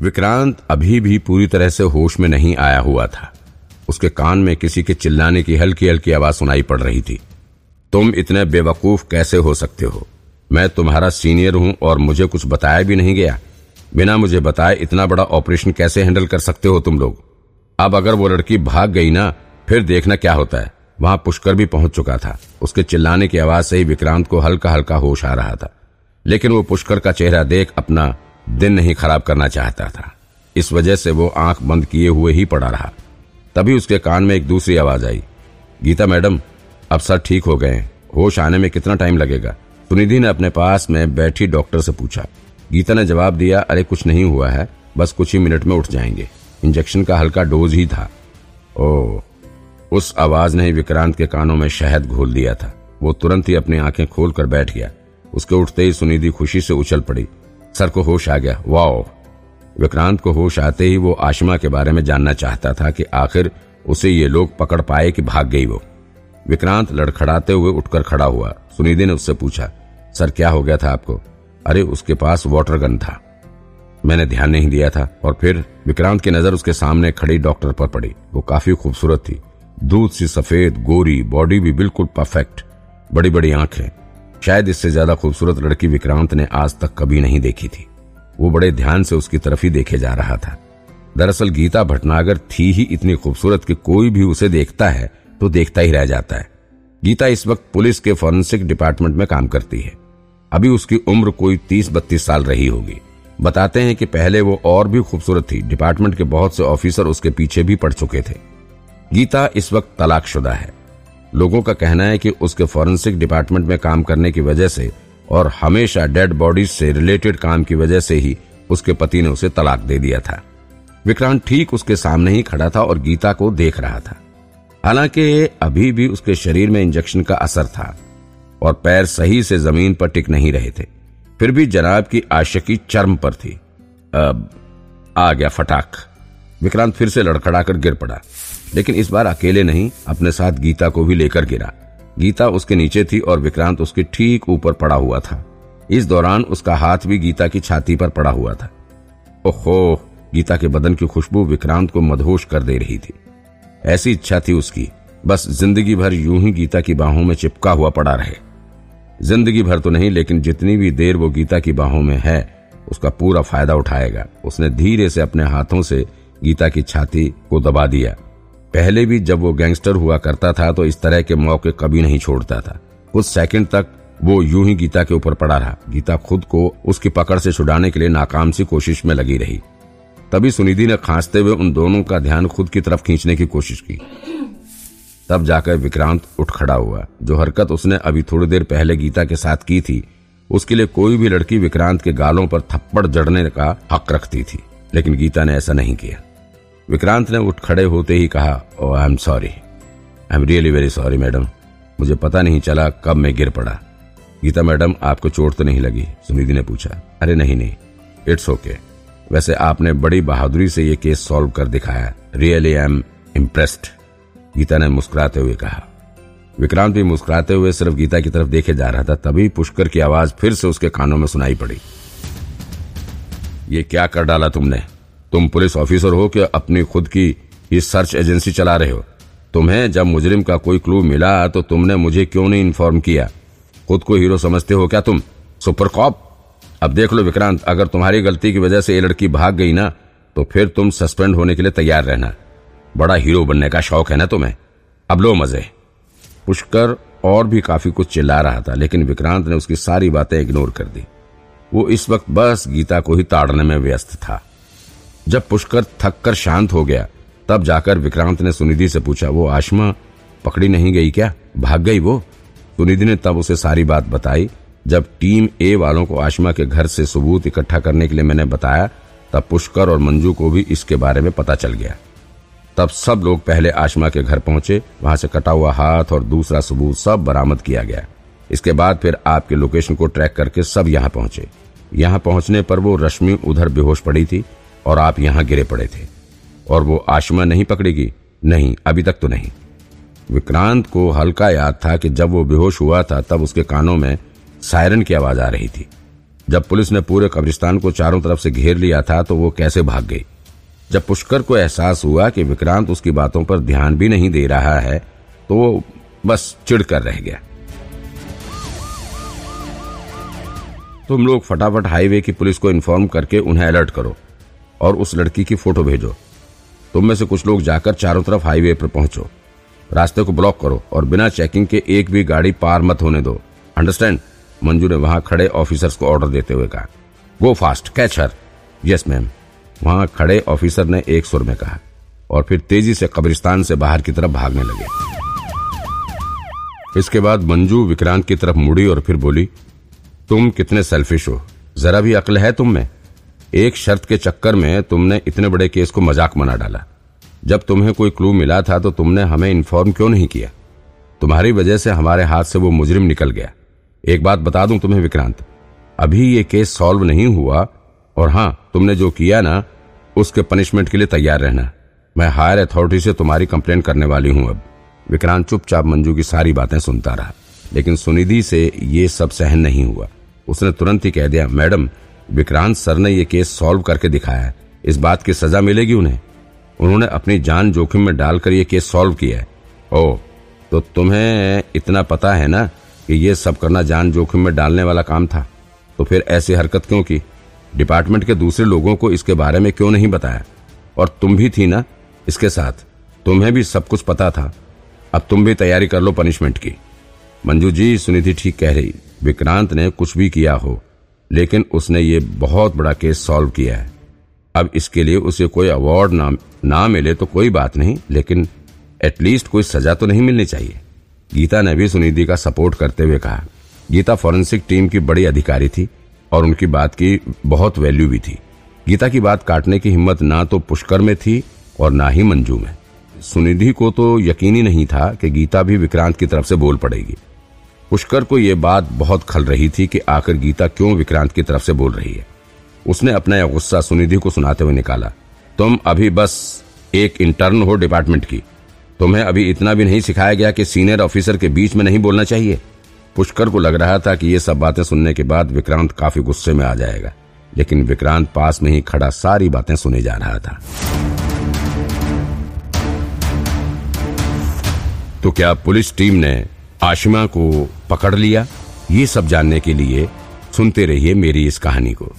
विक्रांत अभी भी पूरी तरह से होश में नहीं आया हुआ था। उसके कान में किसी के चिल्लाने की हल्की हल्की आवाज़ सुनाई पड़ रही थी। तुम इतने बेवकूफ़ कैसे हो सकते हो? मैं तुम्हारा सीनियर हूँ और मुझे कुछ बताया भी नहीं गया। बिना मुझे बताए इतना बड़ा ऑपरेशन कैसे हैंडल कर सकते हो तुम लोग? अब अगर वो लड़की भाग गई ना, फिर देखना क्या होता है। वहाँ पुष्कर भी पहुँच चुका था। उसके चिल्लाने की आवाज़ से ही विक्रांत को हल्का हल्का होश आ रहा था। लेकिन वो पुष्कर का चेहरा देख अपना दिन नहीं खराब करना चाहता था। इस वजह से वो आँख बंद किए हुए ही पड़ा रहा। तभी उसके कान में एक दूसरी आवाज़ आई। गीता मैडम, अब सर ठीक हो गए होश आने में कितना टाइम लगेगा? सुनिधि ने अपने पास में बैठी डॉक्टर से पूछा। गीता ने जवाब दिया, अरे, कुछ नहीं हुआ है। बस कुछ ही मिनट में उठ जाएँगे। इंजेक्शन का हल्का डोज ही था। ओ उस आवाज़ ने विक्रांत के कानों में शहद घोल दिया था। वो तुरंत ही अपनी आँखें खोलकर बैठ गया। उसके उठते ही सुनिधि खुशी से उछल पड़ी। सर को होश आ गया। वाओ। विक्रांत को होश आते ही वो आशमा के बारे में जानना चाहता था कि आखिर उसे ये लोग पकड़ पाए कि भाग गई वो। विक्रांत लड़खड़ाते हुए उठकर खड़ा हुआ। सुनिधि ने उससे पूछा, सर, क्या हो गया था आपको? अरे, उसके पास वाटर गन था। मैंने ध्यान नहीं दिया था। और फिर विक्रांत की नज़र उसके सामने खड़ी डॉक्टर पर पड़ी। वो काफ़ी खूबसूरत थी। दूध सी सफ़ेद, गोरी, बॉडी भी बिल्कुल परफेक्ट। बड़ी बड़ी आँखें शायद इससे ज़्यादा खूबसूरत लड़की विक्रांत ने आज तक कभी नहीं देखी थी। वो बड़े ध्यान से उसकी तरफ़ ही देखे जा रहा था। दरअसल गीता भटनागर थी ही इतनी खूबसूरत कि कोई भी उसे देखता है तो देखता ही रह जाता है। गीता इस वक्त पुलिस के फॉरेंसिक डिपार्टमेंट में काम करती है। अभी उसकी उम्र कोई तीस बत्तीस साल रही होगी। बताते हैं कि पहले वो और भी खूबसूरत थी। डिपार्टमेंट के बहुत से ऑफिसर उसके पीछे भी पड़ चुके थे। गीता इस वक्त तलाकशुदा है। लोगों का कहना है कि उसके फॉरेंसिक डिपार्टमेंट में काम करने की वजह से और हमेशा डेड बॉडीज से रिलेटेड काम की वजह से ही उसके पति ने उसे तलाक दे दिया था। विक्रांत ठीक उसके सामने ही खड़ा था और गीता को देख रहा था। हालाँकि अभी भी उसके शरीर में इंजेक्शन का असर था और पैर सही से ज़मीन पर टिक नहीं रहे थे। फिर भी जनाब की आशकी चर्म पर थी। अब आ गया फटाक। विक्रांत फिर से लड़खड़ाकर गिर पड़ा। लेकिन इस बार अकेले नहीं, अपने साथ गीता को भी लेकर गिरा। गीता उसके नीचे थी और विक्रांत उसके ठीक ऊपर पड़ा हुआ था। इस दौरान उसका हाथ भी गीता की छाती पर पड़ा हुआ था। ओहो, गीता के बदन की खुशबू विक्रांत को मदहोश कर दे रही थी। ऐसी इच्छा थी उसकी, बस ज़िंदगी भर यूँ ही गीता की बाहों में चिपका हुआ पड़ा रहे। ज़िंदगी भर तो नहीं, लेकिन जितनी भी देर वो गीता की बाहों में है, उसका पूरा फ़ायदा उठाएगा। उसने धीरे से अपने हाथों से गीता की छाती को दबा दिया। पहले भी जब वो गैंगस्टर हुआ करता था तो इस तरह के मौके कभी नहीं छोड़ता था। कुछ सेकंड तक वो यूँ ही गीता के ऊपर पड़ा रहा। गीता खुद को उसकी पकड़ से छुड़ाने के लिए नाकाम सी कोशिश में लगी रही। तभी सुनिधि ने खांसते हुए उन दोनों का ध्यान खुद की तरफ़ खींचने की कोशिश की। तब जाकर विक्रांत उठ खड़ा हुआ। जो हरकत उसने अभी थोड़ी देर पहले गीता के साथ की थी, उसके लिए कोई भी लड़की विक्रांत के गालों पर थप्पड़ जड़ने का हक रखती थी। लेकिन गीता ने ऐसा नहीं किया। विक्रांत ने उठ खड़े होते ही कहा I am sorry I am really very sorry madam. मुझे पता नहीं चला कब मैं गिर पड़ा। गीता मैडम, आपको चोट तो नहीं लगी? सुनिधि ने पूछा। अरे नहीं नहीं. It's okay okay. वैसे आपने बड़ी बहादुरी से ये केस सॉल्व कर दिखाया। Really I am impressed Geeta ने मुस्कुराते हुए कहा। विक्रांत भी मुस्कुराते हुए सिर्फ़ गीता की तरफ़ देखे जा रहा था, तभी पुष्कर की आवाज़ फिर से उसके कानों में सुनाई पड़ी। ये क्या कर डाला तुमने? तुम पुलिस ऑफिसर हो कि अपनी खुद की ही सर्च एजेंसी चला रहे हो? तुम्हें जब मुजरिम का कोई क्लू मिला तो तुमने मुझे क्यों नहीं इन्फॉर्म किया? खुद को हीरो समझते हो क्या तुम? सुपर कॉप अब देख लो विक्रांत, अगर तुम्हारी गलती की वजह से ये लड़की भाग गई ना तो फिर तुम सस्पेंड होने के लिए तैयार रहना। बड़ा हीरो बनने का शौक है ना तुम्हें? अब लो मज़े। पुष्कर और भी काफ़ी कुछ चिल्ला रहा था, लेकिन विक्रांत ने उसकी सारी बातें इग्नोर कर दी। वो इस वक्त बस गीता को ही ताड़ने में व्यस्त था। जब पुष्कर थक कर शांत हो गया, तब जाकर विक्रांत ने सुनिधि से पूछा, वो आशमा पकड़ी नहीं गई क्या? भाग गई वो? सुनिधि ने तब उसे सारी बात बताई। जब टीम ए वालों को आशमा के घर से सबूत इकट्ठा करने के लिए मैंने बताया, तब पुष्कर और मंजू को भी इसके बारे में पता चल गया। तब सब लोग पहले आशमा के घर पहुँचे, वहाँ से कटा हुआ हाथ और दूसरा सबूत सब बरामद किया गया। इसके बाद फिर आपके लोकेशन को ट्रैक करके सब यहाँ पहुँचे। यहाँ पहुँचने पर वो रश्मि उधर बेहोश पड़ी थी। और आप यहाँ गिरे पड़े थे। और वो आशमा नहीं पकड़ेगी। नहीं, अभी तक तो नहीं। विक्रांत को हल्का याद था कि जब वो बेहोश हुआ था, तब उसके कानों में सायरन की आवाज़ आ रही थी। जब पुलिस ने पूरे कब्रिस्तान को चारों तरफ़ से घेर लिया था तो वो कैसे भाग गई? जब पुष्कर को एहसास हुआ कि विक्रांत उसकी बातों पर ध्यान भी नहीं दे रहा है तो वो बस चिढ़कर रह गया। तुम लोग फटाफट हाईवे की पुलिस को इन्फॉर्म करके उन्हें अलर्ट करो। और उस लड़की की फ़ोटो भेजो। तुम में से कुछ लोग जाकर चारों तरफ़ हाईवे पर पहुंचो। रास्ते को ब्लॉक करो और बिना चेकिंग के एक भी गाड़ी पार मत होने दो। अंडरस्टैंड मंजू ने वहाँ खड़े ऑफिसर्स को ऑर्डर देते हुए कहा। Go fast catch her yes ma'am वहाँ खड़े ऑफिसर ने एक सुर में कहा और फिर तेज़ी से कब्रिस्तान से बाहर की तरफ़ भागने लगे। इसके बाद मंजू विक्रांत की तरफ़ मुड़ी और फिर बोली, तुम कितने सेल्फिश हो। जरा भी अक्ल है तुम में? एक शर्त के चक्कर में तुमने इतने बड़े केस को मज़ाक बना डाला। जब तुम्हें कोई क्लू मिला था तो तुमने हमें इन्फॉर्म क्यों नहीं किया? तुम्हारी वजह से हमारे हाथ से वो मुजरिम निकल गया। एक बात बता दूँ तुम्हें, विक्रांत। अभी ये केस सॉल्व नहीं हुआ और हाँ तुमने जो किया ना, उसके पनिशमेंट के लिए तैयार रहना। मैं हायर अथॉरिटी से तुम्हारी कंप्लेन करने वाली हूँ अब। विक्रांत चुपचाप मंजू की सारी बातें सुनता रहा, लेकिन सुनिधि से ये सब सहन नहीं हुआ। उसने तुरंत ही कह दिया, मैडम विक्रांत सर ने यह केस सॉल्व करके दिखाया है। इस बात की सजा मिलेगी उन्हें। उन्होंने अपनी जान जोखिम में डालकर यह केस सॉल्व किया है। ओ तो तुम्हें इतना पता है ना कि ये सब करना जान जोखिम में डालने वाला काम था? तो फिर ऐसी हरकत क्यों की? डिपार्टमेंट के दूसरे लोगों को इसके बारे में क्यों नहीं बताया? और तुम भी थी ना इसके साथ? तुम्हें भी सब कुछ पता था। अब तुम भी तैयारी कर लो पनिशमेंट की। मंजू जी, सुनिधि ठीक कह रही। विक्रांत ने कुछ भी किया हो। लेकिन उसने ये बहुत बड़ा केस सॉल्व किया है। अब इसके लिए उसे कोई अवार्ड ना ना मिले तो कोई बात नहीं, लेकिन एटलीस्ट कोई सजा तो नहीं मिलनी चाहिए। गीता ने भी सुनिधि का सपोर्ट करते हुए कहा। गीता फॉरेंसिक टीम की बड़ी अधिकारी थी और उनकी बात की बहुत वैल्यू भी थी। गीता की बात काटने की हिम्मत ना तो पुष्कर में थी और ना ही मंजू में। सुनिधि को तो यकीन ही नहीं था कि गीता भी विक्रांत की तरफ़ से बोल पड़ेगी। पुष्कर को यह बात बहुत खल रही थी कि आखिर गीता क्यों विक्रांत की तरफ़ से बोल रही है। उसने अपना यह गुस्सा सुनिधि को सुनाते हुए निकाला। तुम अभी बस एक इंटर्न हो डिपार्टमेंट की। तुम्हें अभी इतना भी नहीं सिखाया गया कि सीनियर ऑफिसर के बीच में नहीं बोलना चाहिए। पुष्कर को लग रहा था कि ये सब बातें सुनने के बाद विक्रांत काफ़ी गुस्से में आ जाएगा, लेकिन विक्रांत पास में ही खड़ा सारी बातें सुने जा रहा था। तो क्या पुलिस टीम ने आशिमा को पकड़ लिया। ये सब जानने के लिए सुनते रहिए मेरी इस कहानी को।